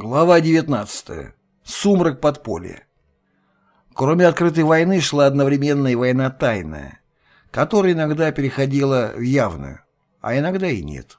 Глава 19. Сумрак подполья. Кроме открытой войны шла одновременно и война тайная, которая иногда переходила в явную, а иногда и нет.